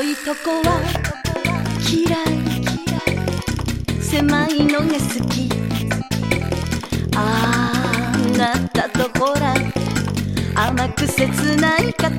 広いとこは嫌い。狭いのが好き。あなたとほら。甘く切ない塊。